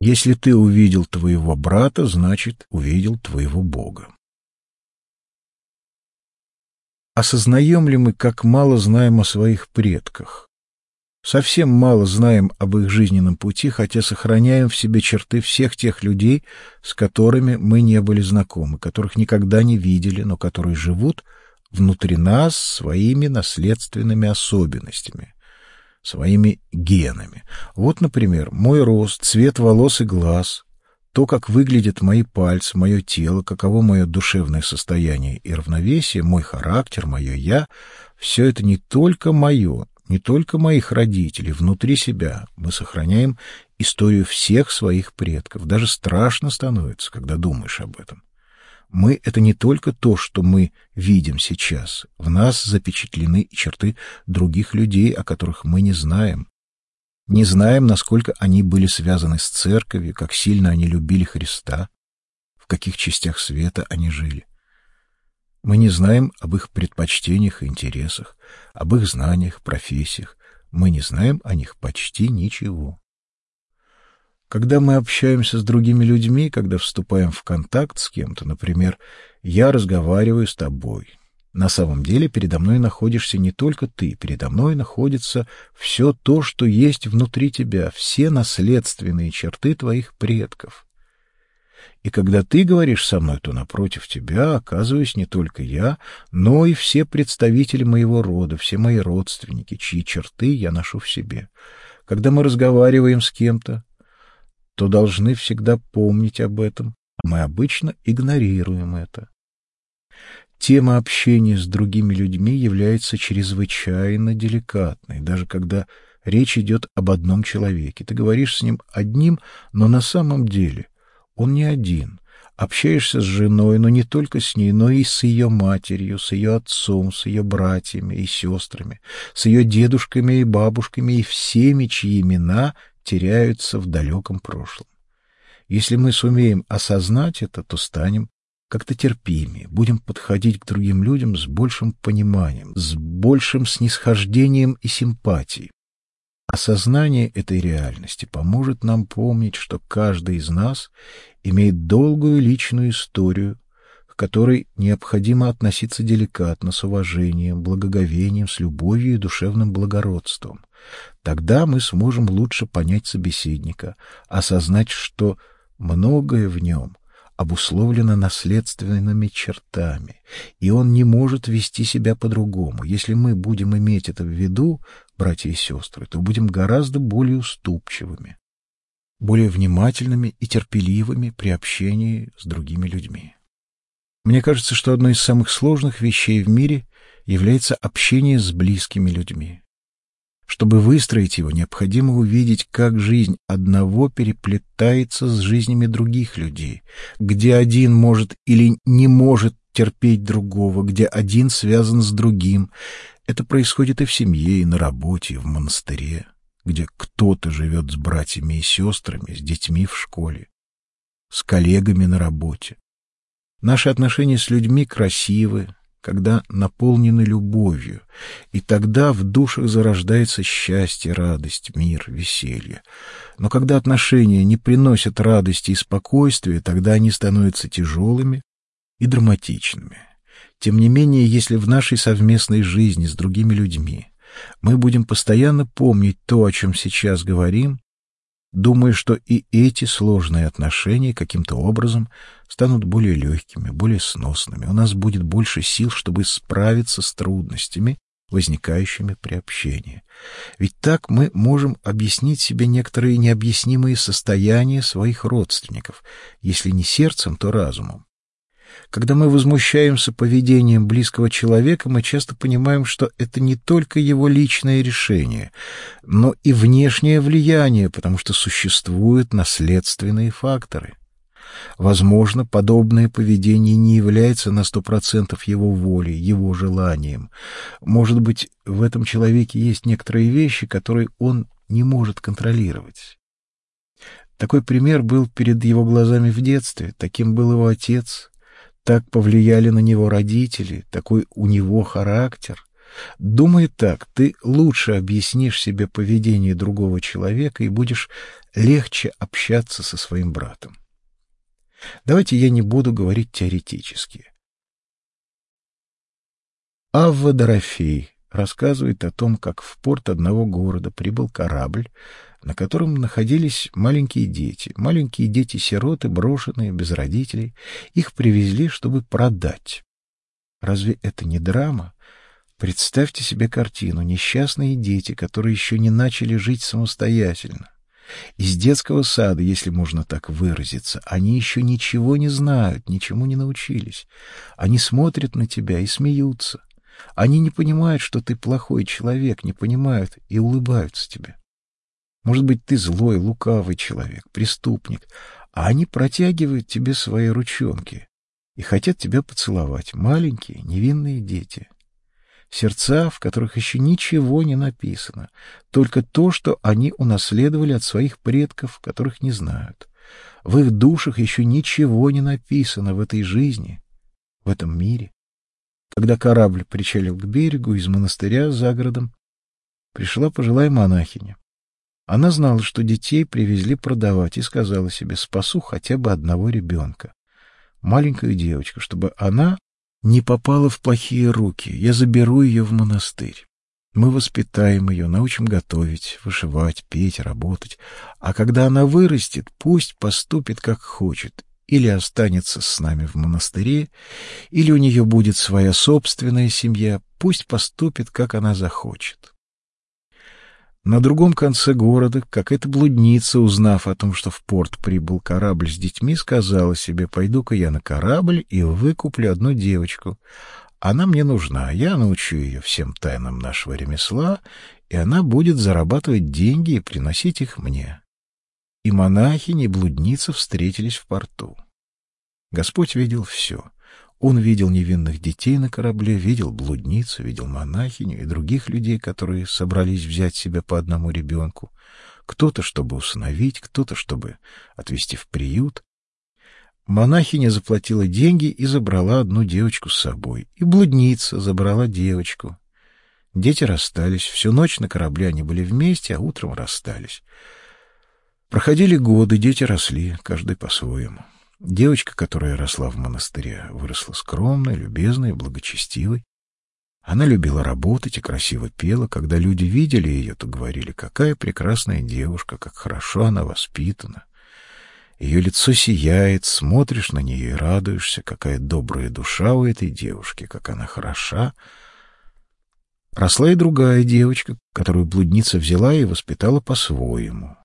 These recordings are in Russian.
Если ты увидел твоего брата, значит, увидел твоего Бога. Осознаем ли мы, как мало знаем о своих предках? Совсем мало знаем об их жизненном пути, хотя сохраняем в себе черты всех тех людей, с которыми мы не были знакомы, которых никогда не видели, но которые живут внутри нас своими наследственными особенностями, своими генами. Вот, например, мой рост, цвет волос и глаз, то, как выглядят мои пальцы, мое тело, каково мое душевное состояние и равновесие, мой характер, мое «я» — все это не только мое, не только моих родителей, внутри себя. Мы сохраняем историю всех своих предков. Даже страшно становится, когда думаешь об этом. Мы — это не только то, что мы видим сейчас. В нас запечатлены черты других людей, о которых мы не знаем. Не знаем, насколько они были связаны с церковью, как сильно они любили Христа, в каких частях света они жили. Мы не знаем об их предпочтениях и интересах, об их знаниях, профессиях. Мы не знаем о них почти ничего. Когда мы общаемся с другими людьми, когда вступаем в контакт с кем-то, например, я разговариваю с тобой. На самом деле передо мной находишься не только ты, передо мной находится все то, что есть внутри тебя, все наследственные черты твоих предков. И когда ты говоришь со мной, то напротив тебя оказываюсь не только я, но и все представители моего рода, все мои родственники, чьи черты я ношу в себе. Когда мы разговариваем с кем-то, то должны всегда помнить об этом, а мы обычно игнорируем это. Тема общения с другими людьми является чрезвычайно деликатной, даже когда речь идет об одном человеке. Ты говоришь с ним одним, но на самом деле — он не один. Общаешься с женой, но не только с ней, но и с ее матерью, с ее отцом, с ее братьями и сестрами, с ее дедушками и бабушками и всеми, чьи имена теряются в далеком прошлом. Если мы сумеем осознать это, то станем как-то терпимее, будем подходить к другим людям с большим пониманием, с большим снисхождением и симпатией. Осознание этой реальности поможет нам помнить, что каждый из нас имеет долгую личную историю, к которой необходимо относиться деликатно, с уважением, благоговением, с любовью и душевным благородством. Тогда мы сможем лучше понять собеседника, осознать, что многое в нем обусловлено наследственными чертами, и он не может вести себя по-другому. Если мы будем иметь это в виду, братья и сестры, то будем гораздо более уступчивыми, более внимательными и терпеливыми при общении с другими людьми. Мне кажется, что одной из самых сложных вещей в мире является общение с близкими людьми. Чтобы выстроить его, необходимо увидеть, как жизнь одного переплетается с жизнями других людей, где один может или не может терпеть другого, где один связан с другим. Это происходит и в семье, и на работе, и в монастыре, где кто-то живет с братьями и сестрами, с детьми в школе, с коллегами на работе. Наши отношения с людьми красивы, когда наполнены любовью, и тогда в душах зарождается счастье, радость, мир, веселье. Но когда отношения не приносят радости и спокойствия, тогда они становятся тяжелыми и драматичными. Тем не менее, если в нашей совместной жизни с другими людьми мы будем постоянно помнить то, о чем сейчас говорим, думая, что и эти сложные отношения каким-то образом станут более легкими, более сносными. У нас будет больше сил, чтобы справиться с трудностями, возникающими при общении. Ведь так мы можем объяснить себе некоторые необъяснимые состояния своих родственников, если не сердцем, то разумом. Когда мы возмущаемся поведением близкого человека, мы часто понимаем, что это не только его личное решение, но и внешнее влияние, потому что существуют наследственные факторы. Возможно, подобное поведение не является на сто процентов его волей, его желанием. Может быть, в этом человеке есть некоторые вещи, которые он не может контролировать. Такой пример был перед его глазами в детстве, таким был его отец, так повлияли на него родители, такой у него характер. Думай так, ты лучше объяснишь себе поведение другого человека и будешь легче общаться со своим братом. Давайте я не буду говорить теоретически. Авва Дорофей рассказывает о том, как в порт одного города прибыл корабль, на котором находились маленькие дети. Маленькие дети-сироты, брошенные, без родителей. Их привезли, чтобы продать. Разве это не драма? Представьте себе картину. Несчастные дети, которые еще не начали жить самостоятельно. Из детского сада, если можно так выразиться, они еще ничего не знают, ничему не научились. Они смотрят на тебя и смеются. Они не понимают, что ты плохой человек, не понимают и улыбаются тебе. Может быть, ты злой, лукавый человек, преступник, а они протягивают тебе свои ручонки и хотят тебя поцеловать. Маленькие, невинные дети. Сердца, в которых еще ничего не написано, только то, что они унаследовали от своих предков, которых не знают. В их душах еще ничего не написано в этой жизни, в этом мире. Когда корабль причалил к берегу из монастыря за городом, пришла пожилая монахиня. Она знала, что детей привезли продавать, и сказала себе, спасу хотя бы одного ребенка, маленькую девочку, чтобы она не попала в плохие руки. Я заберу ее в монастырь. Мы воспитаем ее, научим готовить, вышивать, петь, работать. А когда она вырастет, пусть поступит как хочет, или останется с нами в монастыре, или у нее будет своя собственная семья, пусть поступит, как она захочет. На другом конце города какая-то блудница, узнав о том, что в порт прибыл корабль с детьми, сказала себе, пойду-ка я на корабль и выкуплю одну девочку. Она мне нужна, я научу ее всем тайнам нашего ремесла, и она будет зарабатывать деньги и приносить их мне и монахини, и блудница встретились в порту. Господь видел все. Он видел невинных детей на корабле, видел блудницу, видел монахиню и других людей, которые собрались взять себя по одному ребенку. Кто-то, чтобы усыновить, кто-то, чтобы отвезти в приют. Монахиня заплатила деньги и забрала одну девочку с собой. И блудница забрала девочку. Дети расстались. Всю ночь на корабле они были вместе, а утром расстались. Проходили годы, дети росли, каждый по-своему. Девочка, которая росла в монастыре, выросла скромной, любезной, благочестивой. Она любила работать и красиво пела. Когда люди видели ее, то говорили, какая прекрасная девушка, как хорошо она воспитана. Ее лицо сияет, смотришь на нее и радуешься, какая добрая душа у этой девушки, как она хороша. Росла и другая девочка, которую блудница взяла и воспитала по-своему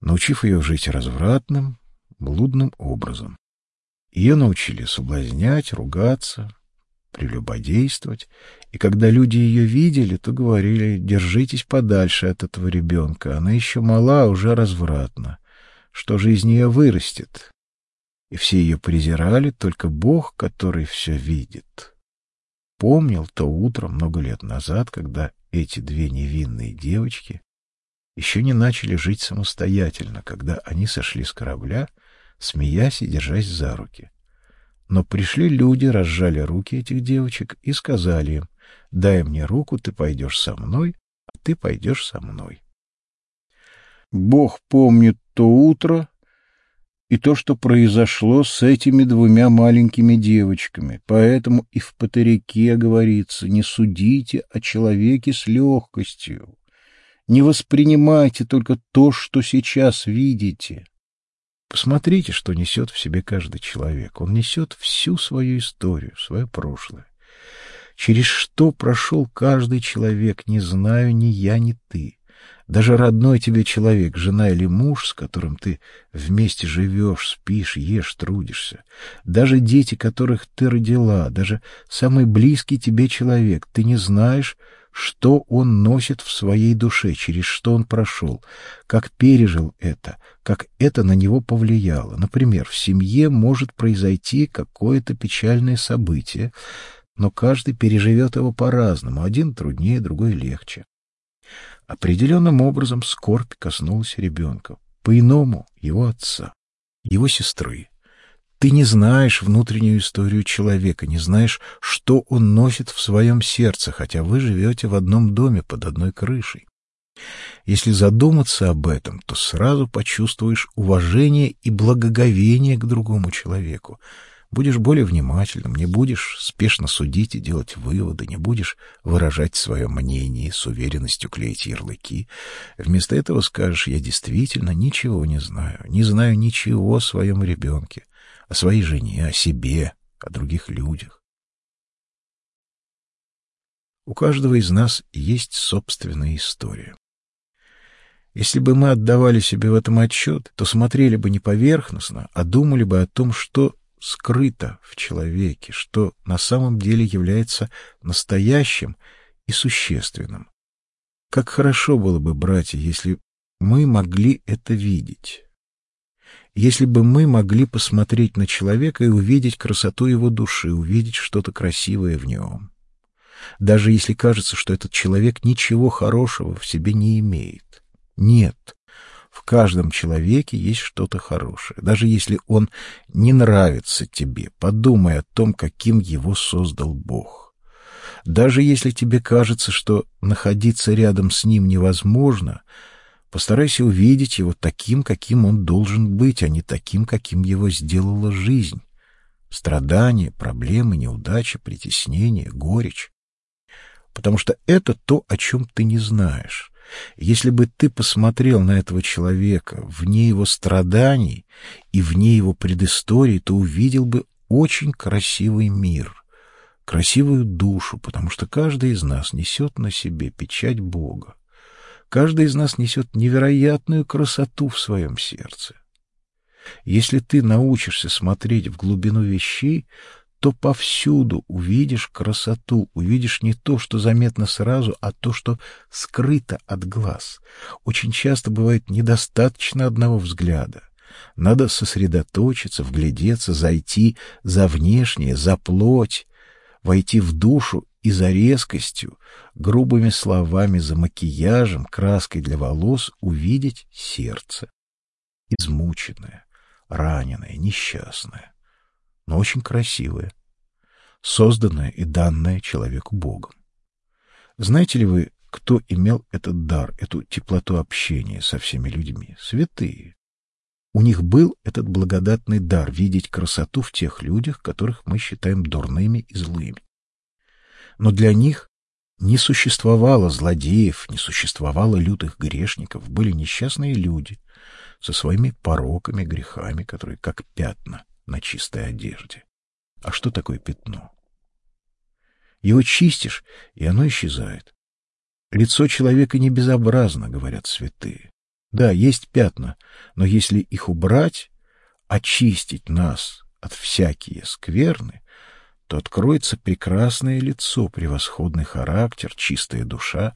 научив ее жить развратным, блудным образом. Ее научили соблазнять, ругаться, прелюбодействовать, и когда люди ее видели, то говорили, держитесь подальше от этого ребенка, она еще мала, а уже развратна, что же из нее вырастет? И все ее презирали, только Бог, который все видит. Помнил то утро много лет назад, когда эти две невинные девочки еще не начали жить самостоятельно, когда они сошли с корабля, смеясь и держась за руки. Но пришли люди, разжали руки этих девочек и сказали им, «Дай мне руку, ты пойдешь со мной, а ты пойдешь со мной». Бог помнит то утро и то, что произошло с этими двумя маленькими девочками, поэтому и в Патерике говорится, «Не судите о человеке с легкостью». Не воспринимайте только то, что сейчас видите. Посмотрите, что несет в себе каждый человек. Он несет всю свою историю, свое прошлое. Через что прошел каждый человек, не знаю ни я, ни ты. Даже родной тебе человек, жена или муж, с которым ты вместе живешь, спишь, ешь, трудишься. Даже дети, которых ты родила, даже самый близкий тебе человек, ты не знаешь, что он носит в своей душе, через что он прошел, как пережил это, как это на него повлияло. Например, в семье может произойти какое-то печальное событие, но каждый переживет его по-разному, один труднее, другой легче. Определенным образом скорбь коснулась ребенка, по-иному его отца, его сестры, Ты не знаешь внутреннюю историю человека, не знаешь, что он носит в своем сердце, хотя вы живете в одном доме под одной крышей. Если задуматься об этом, то сразу почувствуешь уважение и благоговение к другому человеку. Будешь более внимательным, не будешь спешно судить и делать выводы, не будешь выражать свое мнение с уверенностью клеить ярлыки. Вместо этого скажешь, я действительно ничего не знаю, не знаю ничего о своем ребенке, о своей жене, о себе, о других людях. У каждого из нас есть собственная история. Если бы мы отдавали себе в этом отчет, то смотрели бы не поверхностно, а думали бы о том, что скрыто в человеке, что на самом деле является настоящим и существенным. Как хорошо было бы, братья, если мы могли это видеть. Если бы мы могли посмотреть на человека и увидеть красоту его души, увидеть что-то красивое в нем. Даже если кажется, что этот человек ничего хорошего в себе не имеет. Нет. В каждом человеке есть что-то хорошее. Даже если он не нравится тебе, подумай о том, каким его создал Бог. Даже если тебе кажется, что находиться рядом с ним невозможно, постарайся увидеть его таким, каким он должен быть, а не таким, каким его сделала жизнь. Страдания, проблемы, неудачи, притеснение, горечь. Потому что это то, о чем ты не знаешь. Если бы ты посмотрел на этого человека вне его страданий и вне его предыстории, то увидел бы очень красивый мир, красивую душу, потому что каждый из нас несет на себе печать Бога. Каждый из нас несет невероятную красоту в своем сердце. Если ты научишься смотреть в глубину вещей, то повсюду увидишь красоту, увидишь не то, что заметно сразу, а то, что скрыто от глаз. Очень часто бывает недостаточно одного взгляда. Надо сосредоточиться, вглядеться, зайти за внешнее, за плоть, войти в душу и за резкостью, грубыми словами, за макияжем, краской для волос увидеть сердце. Измученное, раненое, несчастное но очень красивое, созданное и данное человеку Богом. Знаете ли вы, кто имел этот дар, эту теплоту общения со всеми людьми? Святые. У них был этот благодатный дар видеть красоту в тех людях, которых мы считаем дурными и злыми. Но для них не существовало злодеев, не существовало лютых грешников, были несчастные люди со своими пороками, грехами, которые как пятна на чистой одежде. А что такое пятно? Его чистишь, и оно исчезает. Лицо человека не безобразно, говорят святые. Да, есть пятна, но если их убрать, очистить нас от всякие скверны, то откроется прекрасное лицо, превосходный характер, чистая душа.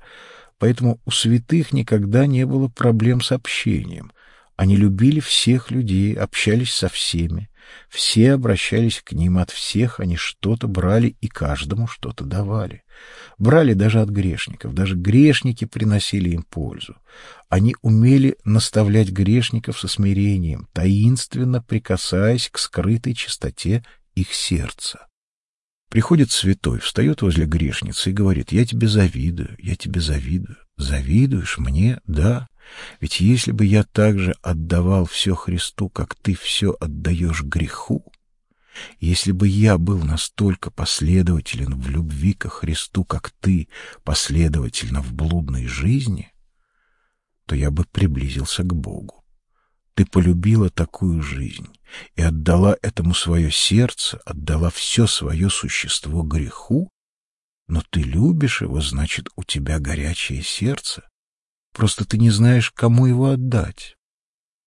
Поэтому у святых никогда не было проблем с общением. Они любили всех людей, общались со всеми. Все обращались к ним, от всех они что-то брали и каждому что-то давали. Брали даже от грешников, даже грешники приносили им пользу. Они умели наставлять грешников со смирением, таинственно прикасаясь к скрытой чистоте их сердца. Приходит святой, встает возле грешницы и говорит, «Я тебе завидую, я тебе завидую». «Завидуешь мне? Да. Ведь если бы я также отдавал все Христу, как ты все отдаешь греху, если бы я был настолько последователен в любви ко Христу, как ты последовательно в блудной жизни, то я бы приблизился к Богу. Ты полюбила такую жизнь и отдала этому свое сердце, отдала все свое существо греху, но ты любишь его, значит, у тебя горячее сердце. Просто ты не знаешь, кому его отдать.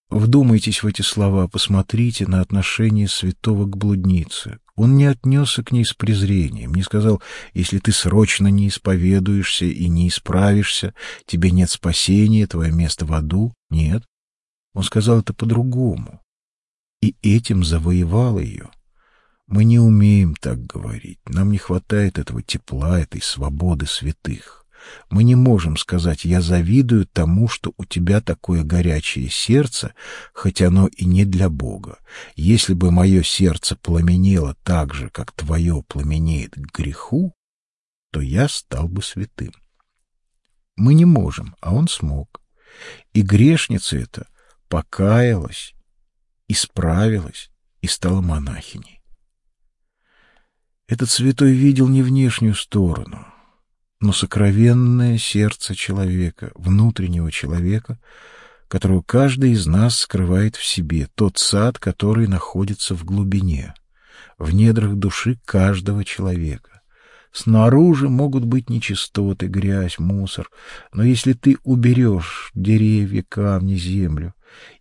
Вдумайтесь в эти слова, посмотрите на отношение святого к блуднице. Он не отнесся к ней с презрением, не сказал, если ты срочно не исповедуешься и не исправишься, тебе нет спасения, твое место в аду. Нет. Он сказал это по-другому. И этим завоевал ее. Мы не умеем так говорить. Нам не хватает этого тепла, этой свободы святых. Мы не можем сказать «я завидую тому, что у тебя такое горячее сердце», хоть оно и не для Бога. Если бы мое сердце пламенело так же, как твое пламенеет к греху, то я стал бы святым. Мы не можем, а он смог. И грешница эта покаялась, исправилась и стала монахиней. Этот святой видел не внешнюю сторону, но сокровенное сердце человека, внутреннего человека, которого каждый из нас скрывает в себе, тот сад, который находится в глубине, в недрах души каждого человека. Снаружи могут быть нечистоты, грязь, мусор, но если ты уберешь деревья, камни, землю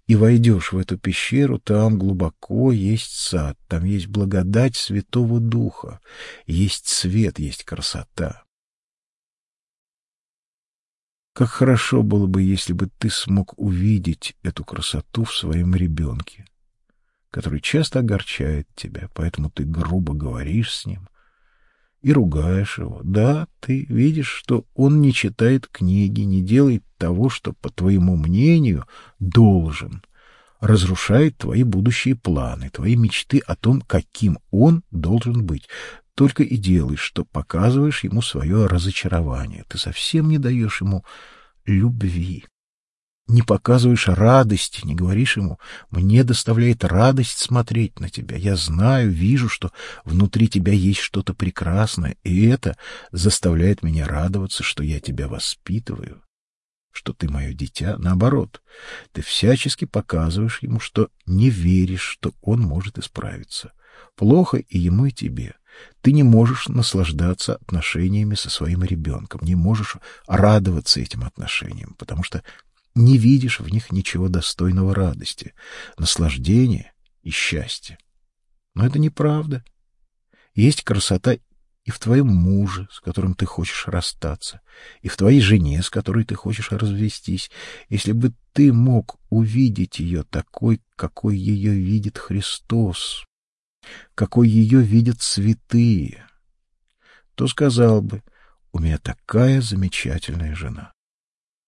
и войдешь в эту пещеру, там глубоко есть сад, там есть благодать Святого Духа, есть свет, есть красота. Как хорошо было бы, если бы ты смог увидеть эту красоту в своем ребенке, который часто огорчает тебя, поэтому ты грубо говоришь с ним и ругаешь его. Да, ты видишь, что он не читает книги, не делает того, что, по твоему мнению, должен, разрушает твои будущие планы, твои мечты о том, каким он должен быть только и делаешь, что показываешь ему свое разочарование. Ты совсем не даешь ему любви. Не показываешь радости, не говоришь ему, мне доставляет радость смотреть на тебя. Я знаю, вижу, что внутри тебя есть что-то прекрасное, и это заставляет меня радоваться, что я тебя воспитываю, что ты мое дитя. Наоборот, ты всячески показываешь ему, что не веришь, что он может исправиться. Плохо и ему, и тебе. Ты не можешь наслаждаться отношениями со своим ребенком, не можешь радоваться этим отношениям, потому что не видишь в них ничего достойного радости, наслаждения и счастья. Но это неправда. Есть красота и в твоем муже, с которым ты хочешь расстаться, и в твоей жене, с которой ты хочешь развестись. Если бы ты мог увидеть ее такой, какой ее видит Христос, какой ее видят святые, то сказал бы, у меня такая замечательная жена.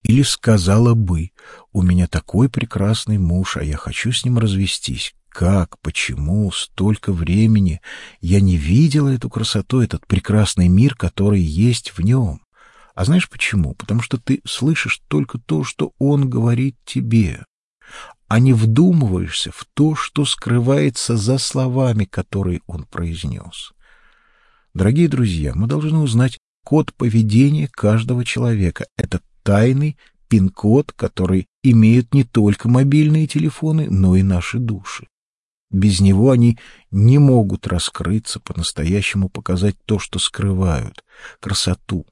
Или сказала бы, у меня такой прекрасный муж, а я хочу с ним развестись. Как, почему, столько времени я не видела эту красоту, этот прекрасный мир, который есть в нем? А знаешь почему? Потому что ты слышишь только то, что он говорит тебе а не вдумываешься в то, что скрывается за словами, которые он произнес. Дорогие друзья, мы должны узнать код поведения каждого человека. Это тайный пин-код, который имеют не только мобильные телефоны, но и наши души. Без него они не могут раскрыться, по-настоящему показать то, что скрывают, красоту,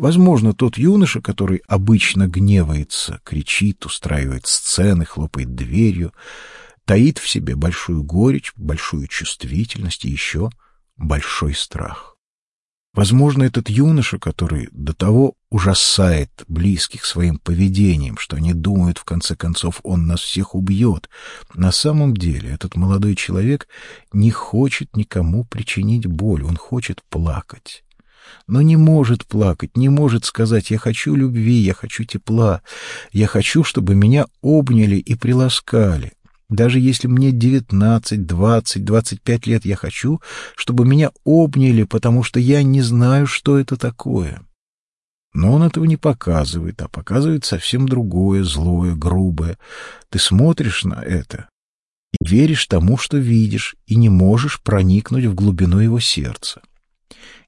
Возможно, тот юноша, который обычно гневается, кричит, устраивает сцены, хлопает дверью, таит в себе большую горечь, большую чувствительность и еще большой страх. Возможно, этот юноша, который до того ужасает близких своим поведением, что они думают, в конце концов, он нас всех убьет, на самом деле этот молодой человек не хочет никому причинить боль, он хочет плакать но не может плакать, не может сказать «я хочу любви, я хочу тепла, я хочу, чтобы меня обняли и приласкали». Даже если мне девятнадцать, двадцать, двадцать пять лет, я хочу, чтобы меня обняли, потому что я не знаю, что это такое. Но он этого не показывает, а показывает совсем другое, злое, грубое. Ты смотришь на это и веришь тому, что видишь, и не можешь проникнуть в глубину его сердца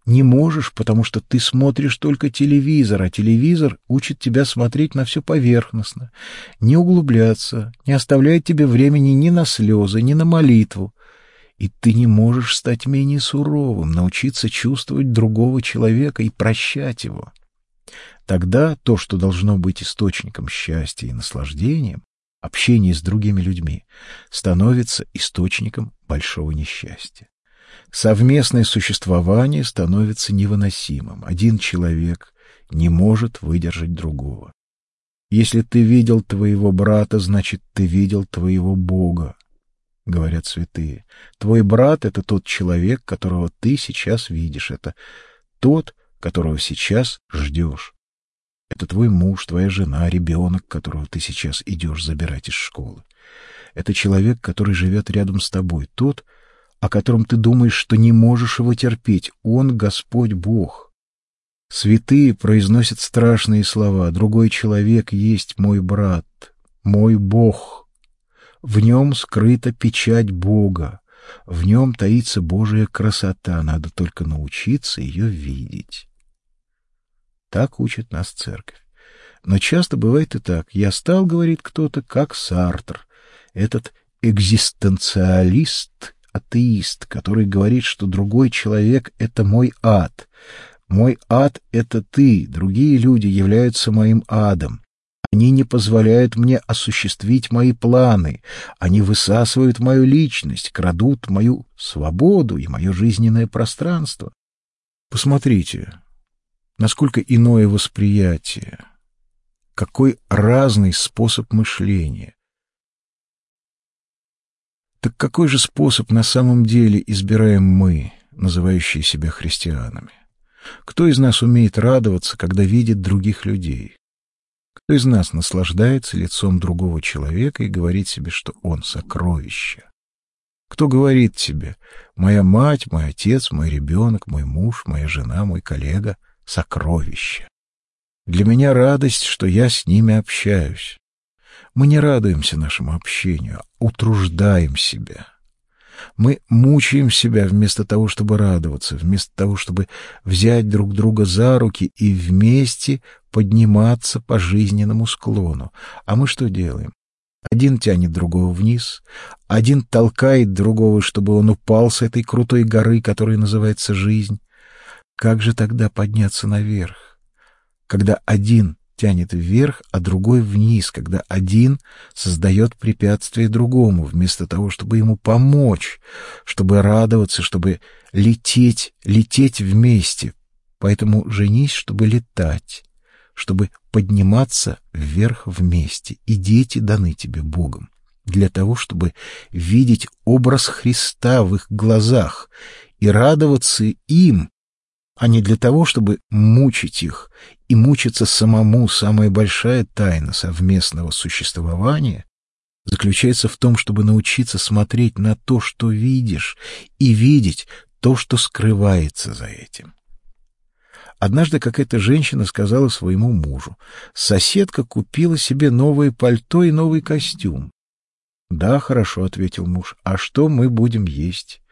не можешь, потому что ты смотришь только телевизор, а телевизор учит тебя смотреть на все поверхностно, не углубляться, не оставляет тебе времени ни на слезы, ни на молитву. И ты не можешь стать менее суровым, научиться чувствовать другого человека и прощать его. Тогда то, что должно быть источником счастья и наслаждением, общение с другими людьми, становится источником большого несчастья. Совместное существование становится невыносимым. Один человек не может выдержать другого. Если ты видел твоего брата, значит, ты видел твоего Бога, говорят святые. Твой брат — это тот человек, которого ты сейчас видишь. Это тот, которого сейчас ждешь. Это твой муж, твоя жена, ребенок, которого ты сейчас идешь забирать из школы. Это человек, который живет рядом с тобой, тот, о котором ты думаешь, что не можешь его терпеть. Он Господь Бог. Святые произносят страшные слова. Другой человек есть мой брат, мой Бог. В нем скрыта печать Бога. В нем таится Божья красота. Надо только научиться ее видеть. Так учит нас церковь. Но часто бывает и так. Я стал, говорит кто-то, как Сартр, этот экзистенциалист, атеист, который говорит, что другой человек — это мой ад. Мой ад — это ты, другие люди являются моим адом. Они не позволяют мне осуществить мои планы. Они высасывают мою личность, крадут мою свободу и мое жизненное пространство. Посмотрите, насколько иное восприятие, какой разный способ мышления. Так какой же способ на самом деле избираем мы, называющие себя христианами? Кто из нас умеет радоваться, когда видит других людей? Кто из нас наслаждается лицом другого человека и говорит себе, что он сокровище? Кто говорит тебе, моя мать, мой отец, мой ребенок, мой муж, моя жена, мой коллега — сокровища. Для меня радость, что я с ними общаюсь. Мы не радуемся нашему общению, а утруждаем себя. Мы мучаем себя вместо того, чтобы радоваться, вместо того, чтобы взять друг друга за руки и вместе подниматься по жизненному склону. А мы что делаем? Один тянет другого вниз, один толкает другого, чтобы он упал с этой крутой горы, которая называется жизнь. Как же тогда подняться наверх? Когда один тянет вверх, а другой вниз, когда один создает препятствие другому, вместо того, чтобы ему помочь, чтобы радоваться, чтобы лететь, лететь вместе. Поэтому женись, чтобы летать, чтобы подниматься вверх вместе, и дети даны тебе Богом для того, чтобы видеть образ Христа в их глазах и радоваться им, а не для того, чтобы мучить их и мучиться самому. Самая большая тайна совместного существования заключается в том, чтобы научиться смотреть на то, что видишь, и видеть то, что скрывается за этим. Однажды какая-то женщина сказала своему мужу, «Соседка купила себе новое пальто и новый костюм». «Да, хорошо», — ответил муж, — «а что мы будем есть?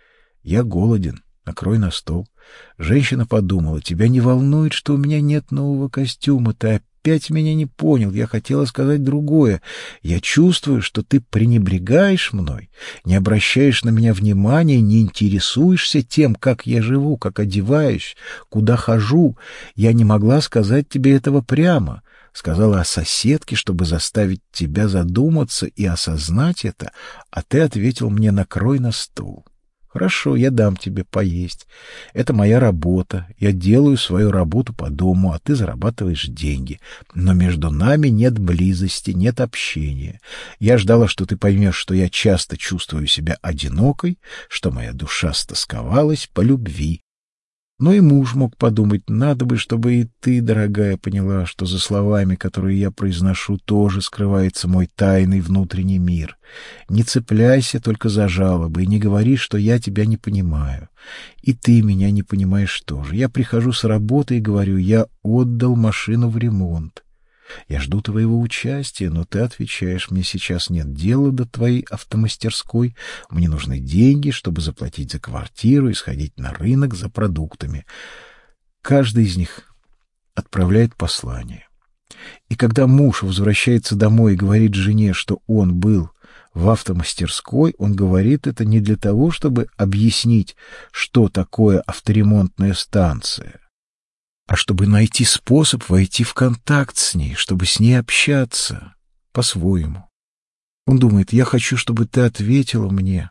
Я голоден, накрой на стол». Женщина подумала, тебя не волнует, что у меня нет нового костюма, ты опять меня не понял, я хотела сказать другое. Я чувствую, что ты пренебрегаешь мной, не обращаешь на меня внимания, не интересуешься тем, как я живу, как одеваюсь, куда хожу. Я не могла сказать тебе этого прямо. Сказала о соседке, чтобы заставить тебя задуматься и осознать это, а ты ответил мне «накрой на стол». Хорошо, я дам тебе поесть. Это моя работа. Я делаю свою работу по дому, а ты зарабатываешь деньги. Но между нами нет близости, нет общения. Я ждала, что ты поймешь, что я часто чувствую себя одинокой, что моя душа стосковалась по любви, но и муж мог подумать, надо бы, чтобы и ты, дорогая, поняла, что за словами, которые я произношу, тоже скрывается мой тайный внутренний мир. Не цепляйся только за жалобы и не говори, что я тебя не понимаю. И ты меня не понимаешь тоже. Я прихожу с работы и говорю, я отдал машину в ремонт. Я жду твоего участия, но ты отвечаешь, мне сейчас нет дела до твоей автомастерской, мне нужны деньги, чтобы заплатить за квартиру и сходить на рынок за продуктами. Каждый из них отправляет послание. И когда муж возвращается домой и говорит жене, что он был в автомастерской, он говорит это не для того, чтобы объяснить, что такое авторемонтная станция, а чтобы найти способ войти в контакт с ней, чтобы с ней общаться по-своему. Он думает, я хочу, чтобы ты ответила мне,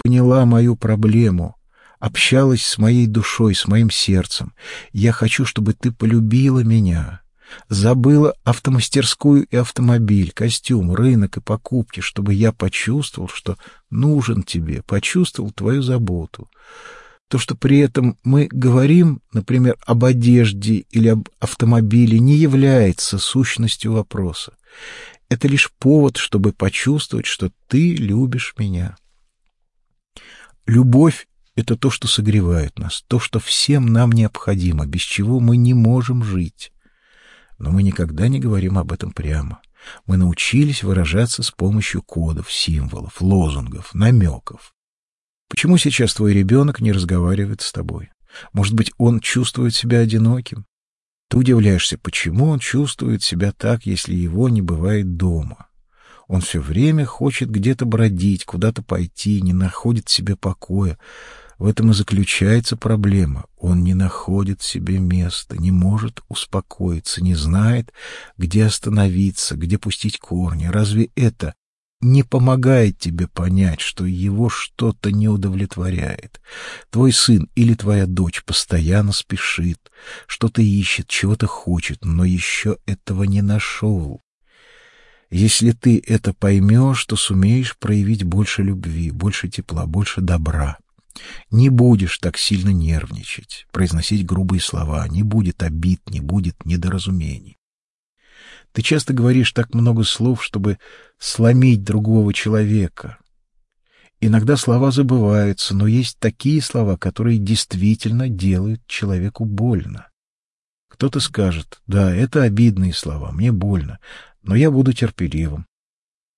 поняла мою проблему, общалась с моей душой, с моим сердцем. Я хочу, чтобы ты полюбила меня, забыла автомастерскую и автомобиль, костюм, рынок и покупки, чтобы я почувствовал, что нужен тебе, почувствовал твою заботу. То, что при этом мы говорим, например, об одежде или об автомобиле, не является сущностью вопроса. Это лишь повод, чтобы почувствовать, что ты любишь меня. Любовь — это то, что согревает нас, то, что всем нам необходимо, без чего мы не можем жить. Но мы никогда не говорим об этом прямо. Мы научились выражаться с помощью кодов, символов, лозунгов, намеков. Почему сейчас твой ребенок не разговаривает с тобой? Может быть, он чувствует себя одиноким? Ты удивляешься, почему он чувствует себя так, если его не бывает дома. Он все время хочет где-то бродить, куда-то пойти, не находит себе покоя. В этом и заключается проблема. Он не находит себе места, не может успокоиться, не знает, где остановиться, где пустить корни. Разве это не помогает тебе понять, что его что-то не удовлетворяет. Твой сын или твоя дочь постоянно спешит, что-то ищет, чего-то хочет, но еще этого не нашел. Если ты это поймешь, то сумеешь проявить больше любви, больше тепла, больше добра. Не будешь так сильно нервничать, произносить грубые слова, не будет обид, не будет недоразумений. Ты часто говоришь так много слов, чтобы сломить другого человека. Иногда слова забываются, но есть такие слова, которые действительно делают человеку больно. Кто-то скажет, да, это обидные слова, мне больно, но я буду терпеливым.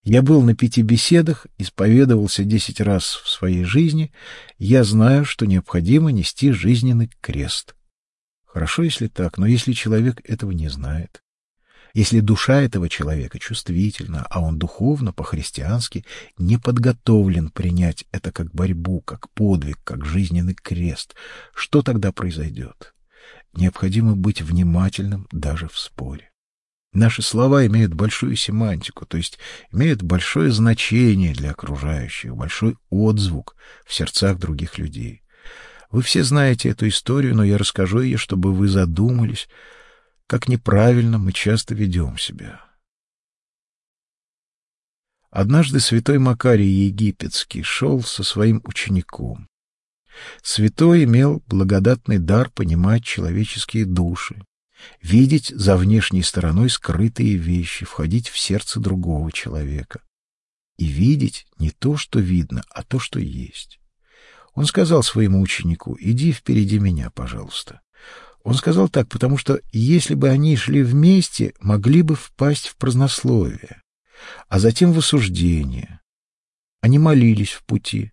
Я был на пяти беседах, исповедовался десять раз в своей жизни, я знаю, что необходимо нести жизненный крест. Хорошо, если так, но если человек этого не знает, если душа этого человека чувствительна, а он духовно, по-христиански, не подготовлен принять это как борьбу, как подвиг, как жизненный крест, что тогда произойдет? Необходимо быть внимательным даже в споре. Наши слова имеют большую семантику, то есть имеют большое значение для окружающих, большой отзвук в сердцах других людей. Вы все знаете эту историю, но я расскажу ее, чтобы вы задумались, как неправильно мы часто ведем себя. Однажды святой Макарий Египетский шел со своим учеником. Святой имел благодатный дар понимать человеческие души, видеть за внешней стороной скрытые вещи, входить в сердце другого человека и видеть не то, что видно, а то, что есть. Он сказал своему ученику, иди впереди меня, пожалуйста. Он сказал так, потому что если бы они шли вместе, могли бы впасть в празднословие, а затем в осуждение. Они молились в пути.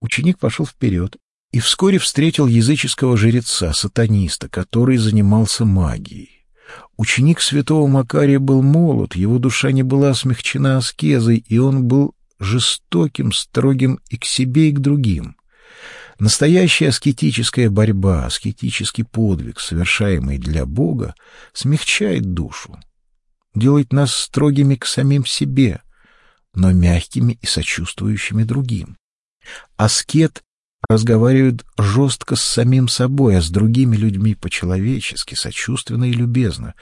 Ученик пошел вперед и вскоре встретил языческого жреца, сатаниста, который занимался магией. Ученик святого Макария был молод, его душа не была смягчена аскезой, и он был жестоким, строгим и к себе, и к другим. Настоящая аскетическая борьба, аскетический подвиг, совершаемый для Бога, смягчает душу, делает нас строгими к самим себе, но мягкими и сочувствующими другим. Аскет разговаривает жестко с самим собой, а с другими людьми по-человечески, сочувственно и любезно,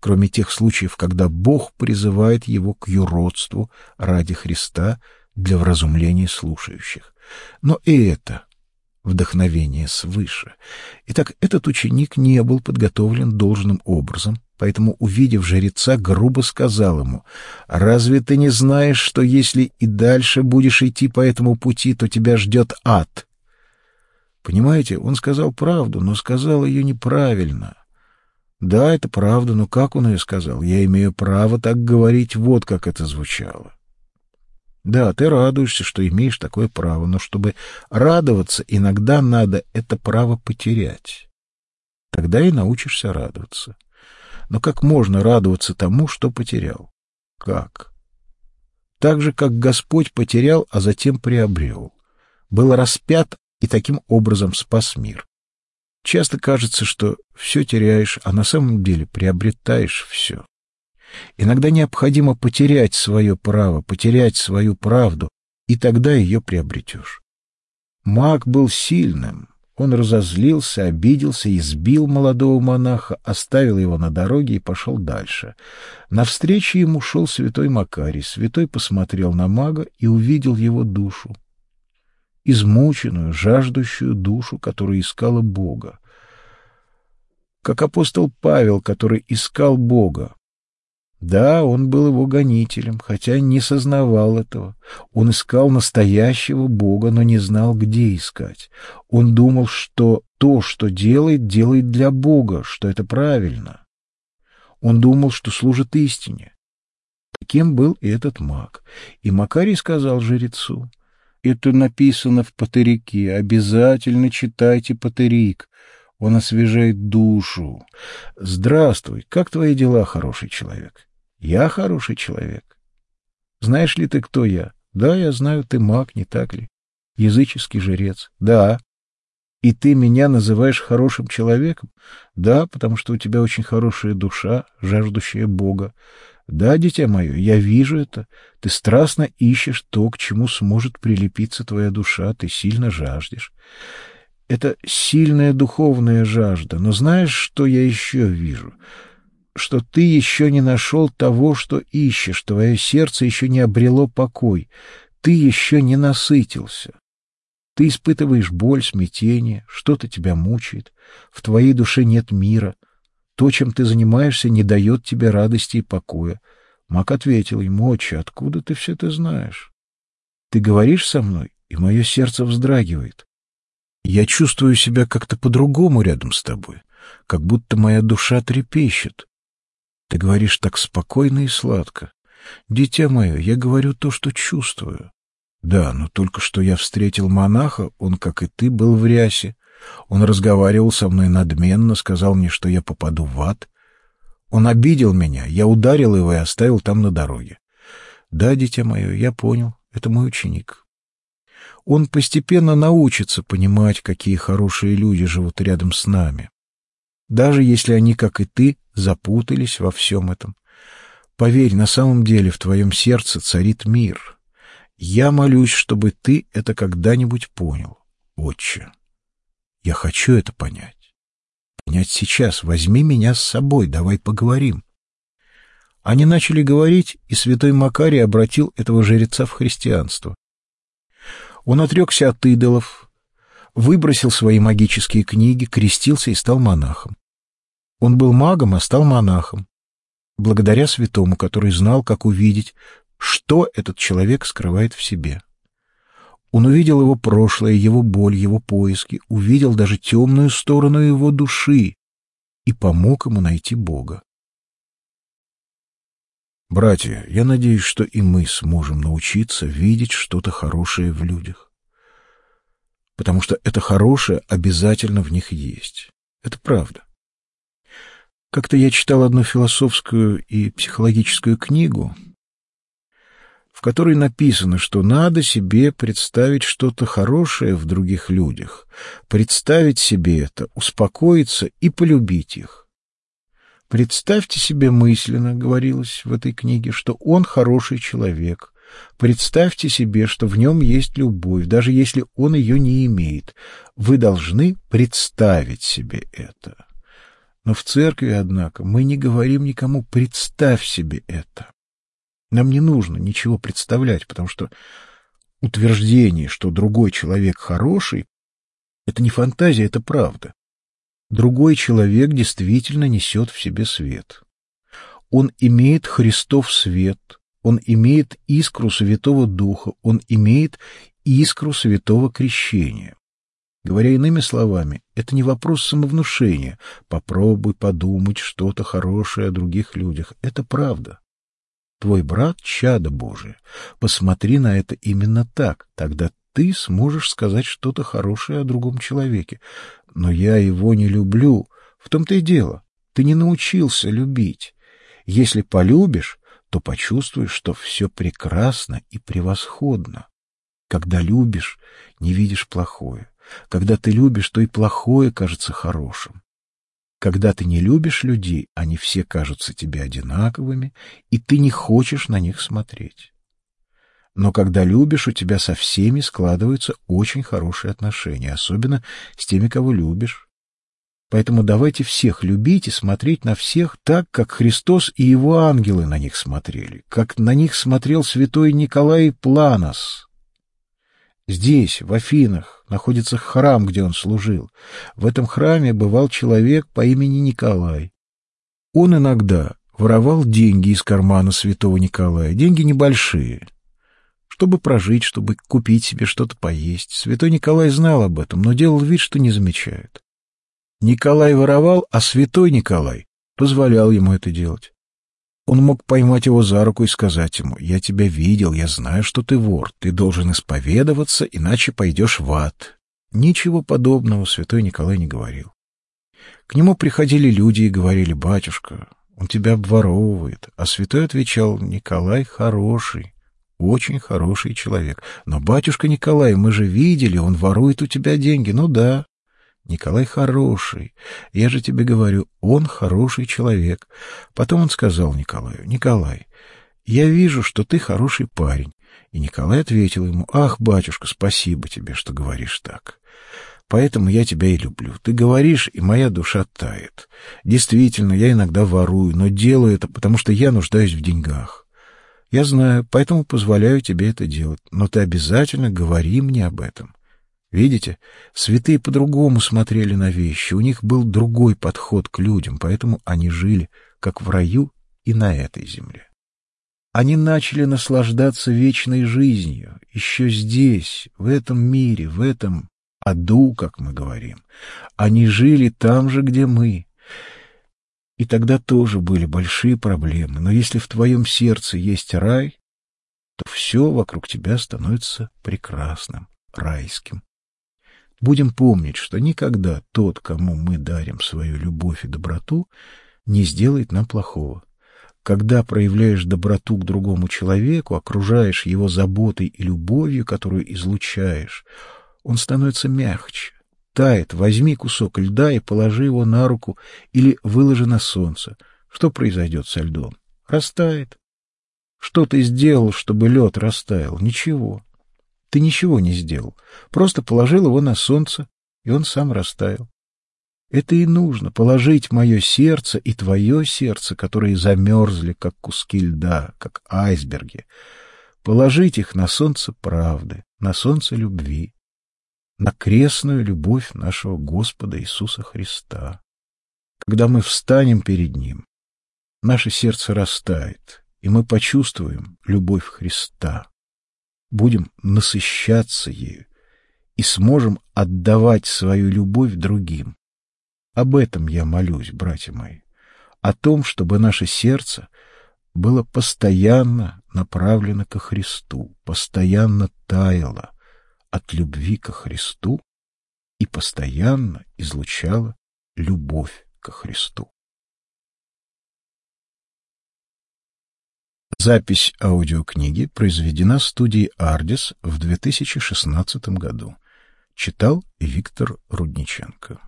кроме тех случаев, когда Бог призывает его к юродству ради Христа для вразумления слушающих. Но и это вдохновение свыше. Итак, этот ученик не был подготовлен должным образом, поэтому, увидев жреца, грубо сказал ему, «Разве ты не знаешь, что если и дальше будешь идти по этому пути, то тебя ждет ад?» Понимаете, он сказал правду, но сказал ее неправильно. Да, это правда, но как он ее сказал? Я имею право так говорить, вот как это звучало. Да, ты радуешься, что имеешь такое право, но чтобы радоваться, иногда надо это право потерять. Тогда и научишься радоваться. Но как можно радоваться тому, что потерял? Как? Так же, как Господь потерял, а затем приобрел. Был распят и таким образом спас мир. Часто кажется, что все теряешь, а на самом деле приобретаешь все. Иногда необходимо потерять свое право, потерять свою правду, и тогда ее приобретешь. Маг был сильным. Он разозлился, обиделся, избил молодого монаха, оставил его на дороге и пошел дальше. Навстречу ему шел святой Макарий. Святой посмотрел на мага и увидел его душу. измученную, жаждущую душу, которая искала Бога. Как апостол Павел, который искал Бога. Да, он был его гонителем, хотя не сознавал этого. Он искал настоящего Бога, но не знал, где искать. Он думал, что то, что делает, делает для Бога, что это правильно. Он думал, что служит истине. Таким был и этот маг. И Макарий сказал жрецу, «Это написано в Патерике. Обязательно читайте Патерик. Он освежает душу. Здравствуй. Как твои дела, хороший человек?» Я хороший человек. Знаешь ли ты, кто я? Да, я знаю, ты маг, не так ли? Языческий жрец. Да. И ты меня называешь хорошим человеком? Да, потому что у тебя очень хорошая душа, жаждущая Бога. Да, дитя мое, я вижу это. Ты страстно ищешь то, к чему сможет прилепиться твоя душа, ты сильно жаждешь. Это сильная духовная жажда. Но знаешь, что я еще вижу? — что ты еще не нашел того, что ищешь, твое сердце еще не обрело покой, ты еще не насытился. Ты испытываешь боль, смятение, что-то тебя мучает, в твоей душе нет мира, то, чем ты занимаешься, не дает тебе радости и покоя. Мак ответил ему, «Отче, откуда ты все это знаешь? Ты говоришь со мной, и мое сердце вздрагивает. Я чувствую себя как-то по-другому рядом с тобой, как будто моя душа трепещет. Ты говоришь так спокойно и сладко. Дитя мое, я говорю то, что чувствую. Да, но только что я встретил монаха, он, как и ты, был в рясе. Он разговаривал со мной надменно, сказал мне, что я попаду в ад. Он обидел меня, я ударил его и оставил там на дороге. Да, дитя мое, я понял, это мой ученик. Он постепенно научится понимать, какие хорошие люди живут рядом с нами даже если они, как и ты, запутались во всем этом. Поверь, на самом деле в твоем сердце царит мир. Я молюсь, чтобы ты это когда-нибудь понял, отче. Я хочу это понять. Понять сейчас. Возьми меня с собой, давай поговорим. Они начали говорить, и святой Макарий обратил этого жреца в христианство. Он отрекся от идолов, выбросил свои магические книги, крестился и стал монахом. Он был магом, а стал монахом, благодаря святому, который знал, как увидеть, что этот человек скрывает в себе. Он увидел его прошлое, его боль, его поиски, увидел даже темную сторону его души и помог ему найти Бога. Братья, я надеюсь, что и мы сможем научиться видеть что-то хорошее в людях. Потому что это хорошее обязательно в них есть. Это правда. Как-то я читал одну философскую и психологическую книгу, в которой написано, что надо себе представить что-то хорошее в других людях, представить себе это, успокоиться и полюбить их. Представьте себе мысленно, говорилось в этой книге, что он хороший человек. Представьте себе, что в нем есть любовь, даже если он ее не имеет. Вы должны представить себе это. Но в церкви, однако, мы не говорим никому «представь себе это». Нам не нужно ничего представлять, потому что утверждение, что другой человек хороший, это не фантазия, это правда. Другой человек действительно несет в себе свет. Он имеет Христов свет, он имеет искру Святого Духа, он имеет искру Святого Крещения. Говоря иными словами, это не вопрос самовнушения. Попробуй подумать что-то хорошее о других людях. Это правда. Твой брат — чадо Божие. Посмотри на это именно так. Тогда ты сможешь сказать что-то хорошее о другом человеке. Но я его не люблю. В том-то и дело. Ты не научился любить. Если полюбишь, то почувствуешь, что все прекрасно и превосходно. Когда любишь, не видишь плохое. Когда ты любишь, то и плохое кажется хорошим. Когда ты не любишь людей, они все кажутся тебе одинаковыми, и ты не хочешь на них смотреть. Но когда любишь, у тебя со всеми складываются очень хорошие отношения, особенно с теми, кого любишь. Поэтому давайте всех любить и смотреть на всех так, как Христос и его ангелы на них смотрели, как на них смотрел святой Николай Планос, Здесь, в Афинах, находится храм, где он служил. В этом храме бывал человек по имени Николай. Он иногда воровал деньги из кармана святого Николая, деньги небольшие, чтобы прожить, чтобы купить себе что-то поесть. Святой Николай знал об этом, но делал вид, что не замечает. Николай воровал, а святой Николай позволял ему это делать. Он мог поймать его за руку и сказать ему, «Я тебя видел, я знаю, что ты вор, ты должен исповедоваться, иначе пойдешь в ад». Ничего подобного святой Николай не говорил. К нему приходили люди и говорили, «Батюшка, он тебя обворовывает». А святой отвечал, «Николай хороший, очень хороший человек. Но, батюшка Николай, мы же видели, он ворует у тебя деньги. Ну да, Николай хороший. Я же тебе говорю, он хороший человек. Потом он сказал Николаю, Николай, я вижу, что ты хороший парень. И Николай ответил ему, ах, батюшка, спасибо тебе, что говоришь так. Поэтому я тебя и люблю. Ты говоришь, и моя душа тает. Действительно, я иногда ворую, но делаю это, потому что я нуждаюсь в деньгах. Я знаю, поэтому позволяю тебе это делать. Но ты обязательно говори мне об этом. Видите, святые по-другому смотрели на вещи, у них был другой подход к людям, поэтому они жили как в раю и на этой земле. Они начали наслаждаться вечной жизнью, еще здесь, в этом мире, в этом аду, как мы говорим. Они жили там же, где мы. И тогда тоже были большие проблемы, но если в твоем сердце есть рай, то все вокруг тебя становится прекрасным, райским. Будем помнить, что никогда тот, кому мы дарим свою любовь и доброту, не сделает нам плохого. Когда проявляешь доброту к другому человеку, окружаешь его заботой и любовью, которую излучаешь, он становится мягче, тает. Возьми кусок льда и положи его на руку или выложи на солнце. Что произойдет со льдом? Растает. Что ты сделал, чтобы лед растаял? Ничего. Ты ничего не сделал, просто положил его на солнце, и он сам растаял. Это и нужно — положить мое сердце и твое сердце, которые замерзли, как куски льда, как айсберги, положить их на солнце правды, на солнце любви, на крестную любовь нашего Господа Иисуса Христа. Когда мы встанем перед Ним, наше сердце растает, и мы почувствуем любовь Христа будем насыщаться ею и сможем отдавать свою любовь другим. Об этом я молюсь, братья мои, о том, чтобы наше сердце было постоянно направлено ко Христу, постоянно таяло от любви ко Христу и постоянно излучало любовь ко Христу. Запись аудиокниги произведена студией «Ардис» в 2016 году. Читал Виктор Рудниченко.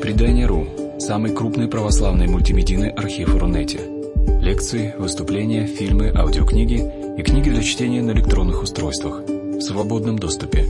Предание.ру. Самый крупный православный мультимедийный архив Рунете. Лекции, выступления, фильмы, аудиокниги – и книги для чтения на электронных устройствах в свободном доступе.